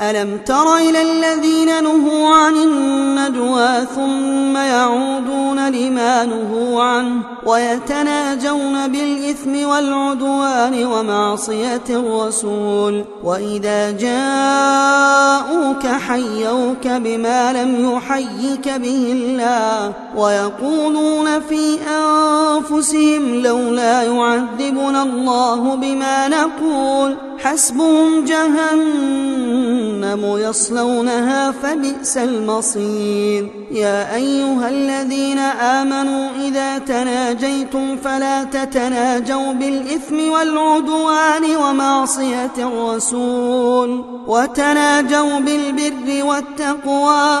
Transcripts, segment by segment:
ألم تر إلى الذين نهوا عن النجوى ثم يعودون لما نهوا عنه ويتناجون بالإثم والعدوان ومعصية الرسول. وإذا جاءوك حيوك بما لم يحيك به الله ويقولون في أنفسهم لولا يعذبنا الله بما نقول. حسبهم جهنم يصلونها فبئس المصير. يا أيها الذين آمنوا إذا تناجيتم فلا تتناجوا بالإثم والعدوان ومعصية الرسول وتناجوا بالبر والتقوى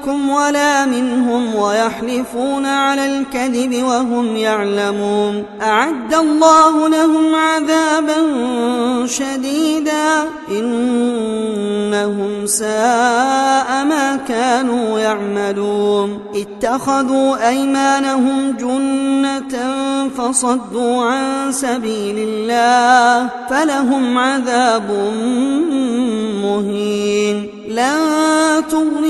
منكم ولا منهم ويحلفون على الكذب وهم يعلمون. أعد الله لهم عذابا شديدا. إنهم ساء ما كانوا يعملون. اتخذوا أيمانهم جنة فصدوا عن سبيل الله. فلهم عذاب مهين. لن تغني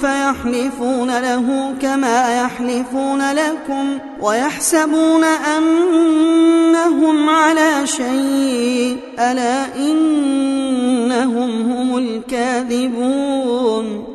فيحلفون له كما يحلفون لكم ويحسبون أنهم على شيء ألا إنهم هم الكاذبون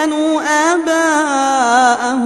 كانوا